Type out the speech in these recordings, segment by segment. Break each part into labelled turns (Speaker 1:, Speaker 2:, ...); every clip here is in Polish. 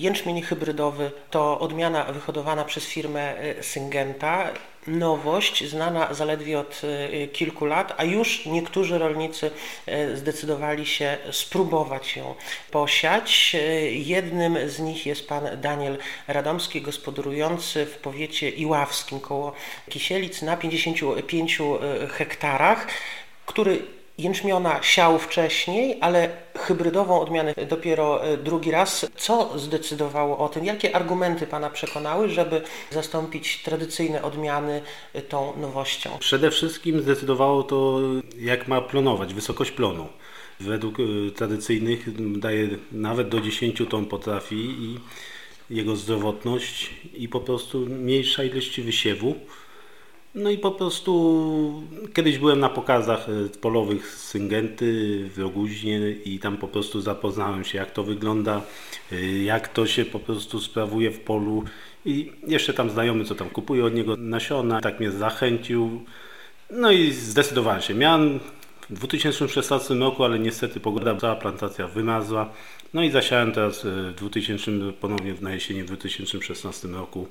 Speaker 1: Jęczmień hybrydowy to odmiana wyhodowana przez firmę e, Syngenta. Nowość znana zaledwie od e, kilku lat, a już niektórzy rolnicy e, zdecydowali się spróbować ją posiać. Jednym z nich jest pan Daniel Radomski, gospodarujący w powiecie iławskim koło Kisielic na 55 hektarach, który jęczmiona siał wcześniej, ale hybrydową odmianę dopiero e, drugi raz. Co zdecydowało o tym? Jakie argumenty Pana przekonały, żeby zastąpić tradycyjne odmiany e, tą nowością?
Speaker 2: Przede wszystkim zdecydowało to, jak ma plonować, wysokość plonu. Według e, tradycyjnych daje nawet do 10 ton potrafi i jego zdrowotność i po prostu mniejsza ilość wysiewu no i po prostu kiedyś byłem na pokazach e, polowych z Syngenty w Roguźnie i tam po prostu zapoznałem się jak to wygląda, e, jak to się po prostu sprawuje w polu i jeszcze tam znajomy co tam kupuje od niego nasiona, tak mnie zachęcił. No i zdecydowałem się. Miałem w 2016 roku, ale niestety pogoda, cała plantacja wymazła. No i zasiałem teraz e, w 2000, ponownie na jesieni w 2016 roku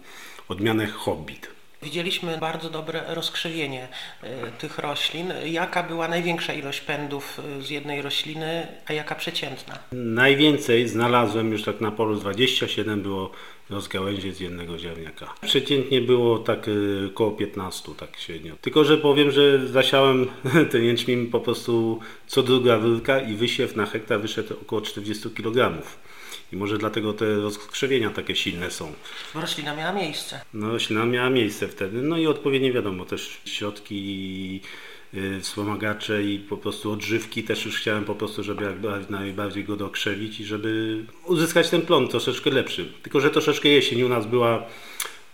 Speaker 2: odmianę Hobbit.
Speaker 1: Widzieliśmy bardzo dobre rozkrzewienie e, tych roślin. Jaka była największa ilość pędów e, z jednej rośliny, a jaka przeciętna?
Speaker 2: Najwięcej znalazłem już tak na polu 27 było rozgałęzie z jednego ziarniaka. Przeciętnie było tak około e, 15, tak średnio. Tylko, że powiem, że zasiałem ten jęczmień po prostu co druga rurka i wysiew na hektar wyszedł około 40 kg. I może dlatego te rozkrzewienia takie silne są.
Speaker 1: Roślina miała miejsce.
Speaker 2: No, roślina miała miejsce wtedy. No i odpowiednie wiadomo, też środki y, wspomagacze i po prostu odżywki też już chciałem po prostu, żeby jak najbardziej go dokrzewić i żeby uzyskać ten plon troszeczkę lepszy. Tylko, że troszeczkę jesień u nas była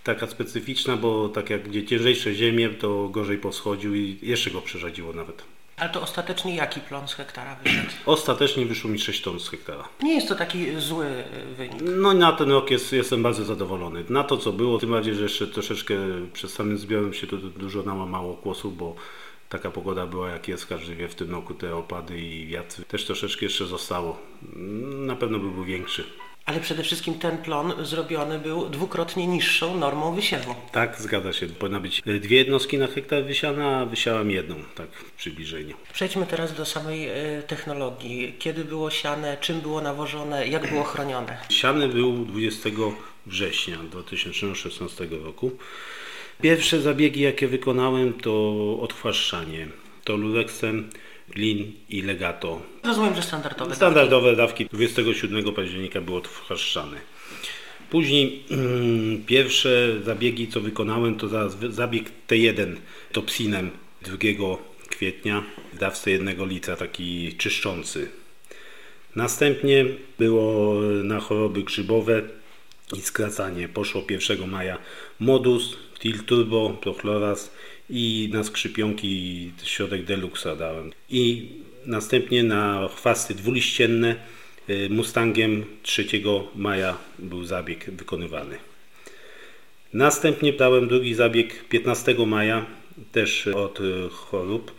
Speaker 2: taka specyficzna, bo tak jak gdzie ciężejsze ziemie, to gorzej poschodził i jeszcze go przerzadziło nawet.
Speaker 1: Ale to ostatecznie jaki plon z hektara wyszedł?
Speaker 2: Ostatecznie wyszło mi 6 ton z hektara.
Speaker 1: Nie jest to taki zły wynik.
Speaker 2: No na ten rok jest, jestem bardzo zadowolony. Na to co było, tym bardziej, że jeszcze troszeczkę przed samym zbiorem się tu dużo nałamało kłosów, bo taka pogoda była jak jest, każdy wie w tym roku te opady i wiatry. Też troszeczkę jeszcze zostało. Na pewno by był większy.
Speaker 1: Ale przede wszystkim ten plon zrobiony był dwukrotnie niższą normą wysiewu.
Speaker 2: Tak, zgadza się. Powinna być dwie jednostki na hektar wysiana, a wysiałem jedną, tak w przybliżeniu.
Speaker 1: Przejdźmy teraz do samej e, technologii. Kiedy było siane, czym było nawożone, jak było chronione?
Speaker 2: Siany był 20 września 2016 roku. Pierwsze zabiegi, jakie wykonałem, to odchwaszczanie. To lureksem Glin i Legato.
Speaker 1: Rozumiem, że standardowe.
Speaker 2: Standardowe dawki, dawki 27 października było odchaszczane. Później mm, pierwsze zabiegi, co wykonałem, to zabieg T1 topsinem 2 kwietnia w dawce jednego litra, taki czyszczący. Następnie było na choroby grzybowe i skracanie. Poszło 1 maja Modus, Til Turbo, Prochloras i na skrzypionki środek Deluxa dałem. I następnie na chwasty dwuliścienne y, Mustangiem 3 maja był zabieg wykonywany. Następnie dałem drugi zabieg 15 maja też od y, chorób.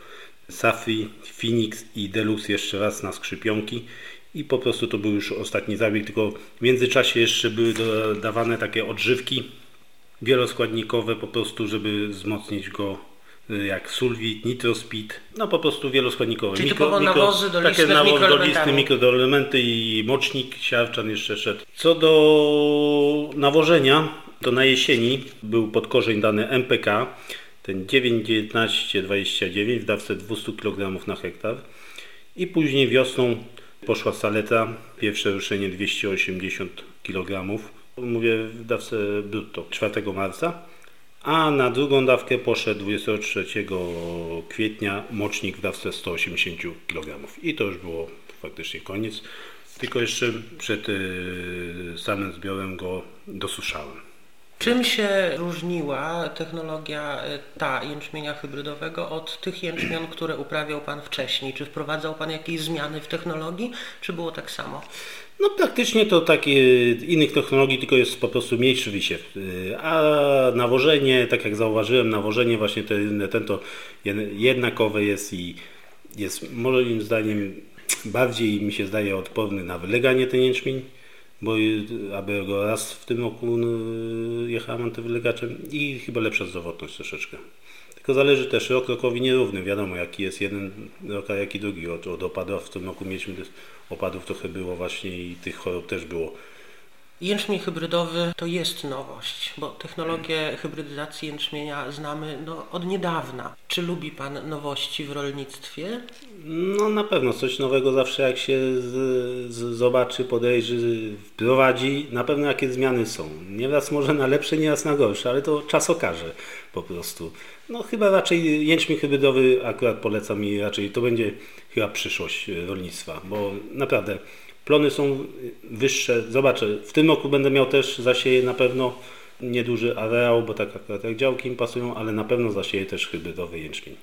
Speaker 2: Safri, Phoenix i Deluxe jeszcze raz na skrzypionki i po prostu to był już ostatni zabieg, tylko w międzyczasie jeszcze były dodawane takie odżywki wieloskładnikowe po prostu, żeby wzmocnić go y, jak sulfit, nitrospeed, no po prostu wieloskładnikowe.
Speaker 1: Czyli mikro, mikro, nawozy do takie
Speaker 2: mikroelementy i mocznik siarczan jeszcze szedł. Co do nawożenia, to na jesieni był pod korzeń dany MPK, ten 9,19,29 w dawce 200 kg na hektar i później wiosną poszła saleta, pierwsze ruszenie 280 kg mówię w dawce brutto 4 marca, a na drugą dawkę poszedł 23 kwietnia mocznik w dawce 180 kg. I to już było faktycznie koniec. Tylko jeszcze przed y, samym zbiorem go dosuszałem.
Speaker 1: Czym się różniła technologia y, ta jęczmienia hybrydowego od tych jęczmion, które uprawiał Pan wcześniej? Czy wprowadzał Pan jakieś zmiany w technologii, czy było tak samo?
Speaker 2: No praktycznie to takie innych technologii, tylko jest po prostu mniejszy wysiew. A nawożenie, tak jak zauważyłem, nawożenie właśnie ten, ten to jednakowe jest i jest moim zdaniem bardziej mi się zdaje odporny na wyleganie ten jęczmień bo y, aby go raz w tym roku y, jechałem antywylegaczem i chyba lepsza zdrowotność troszeczkę. Tylko zależy też, rok rokowi nierówny, wiadomo jaki jest jeden rok, a jaki drugi od, od opadów. W tym roku mieliśmy opadów trochę było właśnie i tych chorób też było.
Speaker 1: Jęczmień hybrydowy to jest nowość, bo technologię hybrydyzacji jęczmienia znamy no, od niedawna. Czy lubi Pan nowości w rolnictwie?
Speaker 2: No na pewno coś nowego zawsze jak się z, z, zobaczy, podejrzy, wprowadzi, na pewno jakie zmiany są. Nieraz może na lepsze, nieraz na gorsze, ale to czas okaże po prostu. No chyba raczej jęczmień hybrydowy akurat polecam i raczej to będzie chyba przyszłość rolnictwa, bo naprawdę Plony są wyższe. Zobaczę, w tym roku będę miał też zasieję na pewno nieduży areał, bo tak akurat jak działki im pasują, ale na pewno zasieję też hybrydowy jęczmień.